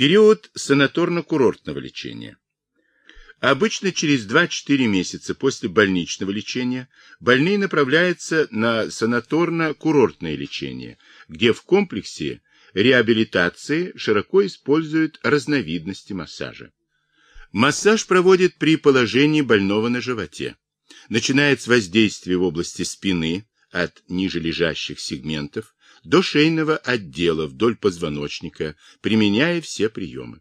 Период санаторно-курортного лечения. Обычно через 2-4 месяца после больничного лечения больные направляются на санаторно-курортное лечение, где в комплексе реабилитации широко используют разновидности массажа. Массаж проводит при положении больного на животе. Начинает с воздействия в области спины от нижележащих сегментов до шейного отдела вдоль позвоночника, применяя все приемы.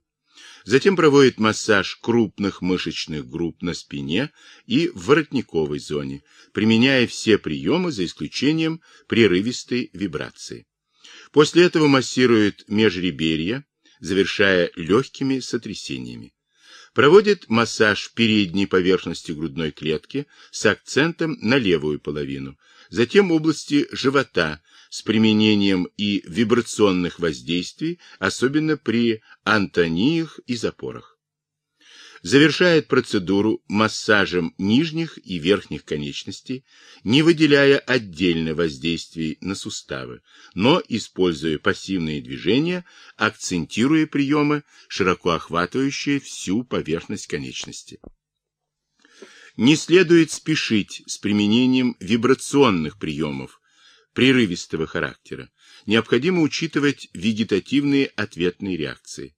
Затем проводит массаж крупных мышечных групп на спине и в воротниковой зоне, применяя все приемы за исключением прерывистой вибрации. После этого массирует межреберья, завершая легкими сотрясениями. Проводит массаж передней поверхности грудной клетки с акцентом на левую половину, затем области живота с применением и вибрационных воздействий, особенно при антониях и запорах. Завершает процедуру массажем нижних и верхних конечностей, не выделяя отдельно воздействий на суставы, но используя пассивные движения, акцентируя приемы, широко охватывающие всю поверхность конечности. Не следует спешить с применением вибрационных приемов прерывистого характера. Необходимо учитывать вегетативные ответные реакции.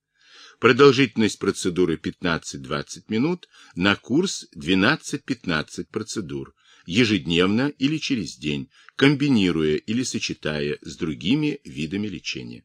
Продолжительность процедуры 15-20 минут на курс 12-15 процедур, ежедневно или через день, комбинируя или сочетая с другими видами лечения.